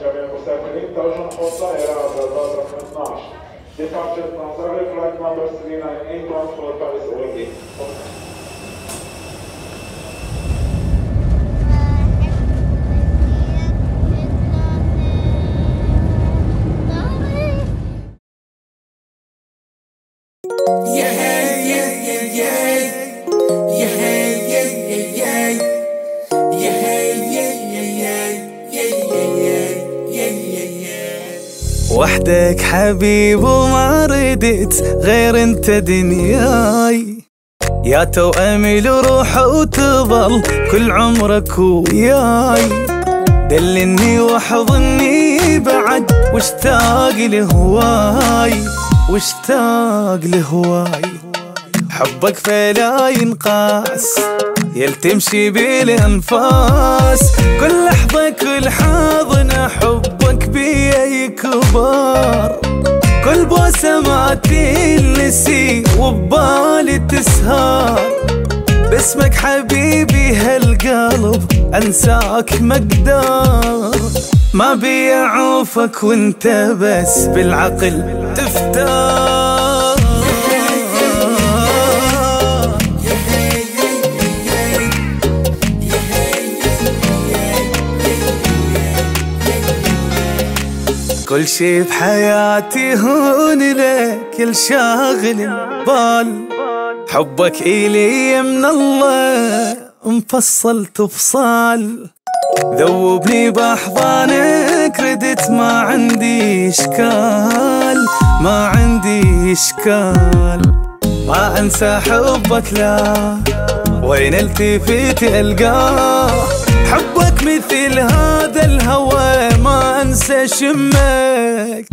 جميع المسافرين توجه نحو الطائرة عبر الباص رقم 12 Departure Nansari, flight number 398 for Paris Orly. وحدك حبيب وما ردت غير انت دنياي. يا توأمي لروح وتظل كل عمرك وياي. دلني واحضني بعد واشتاق لهواي واشتاق لهواي. حبك فلا ينقاس يل تمشي بالأنفاس. كل لحظة كل حاضنة حبك يكبر كل بوسة ما وبالي تسهر. باسمك حبيبي هالقلب أنساك مقدار. ما بي اعوفك وانت بس بالعقل تفتار كل شي بحياتي هون لك كل شاغل بال حبك إلي من الله مفصل تفصال ذوبني بأحضانك ردت ما عندي إشكال ما عندي إشكال. ما أنسى حبك لا وين التفت ألقاه؟ حبك مثل هذا انسى شمك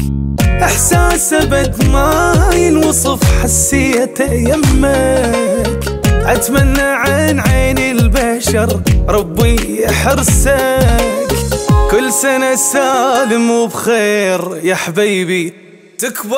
إحساس أبد ما ينوصف حسيته يمك. أتمنى عن عين البشر ربي يحرسك. كل سنة سالم وبخير يا حبيبي تكبر.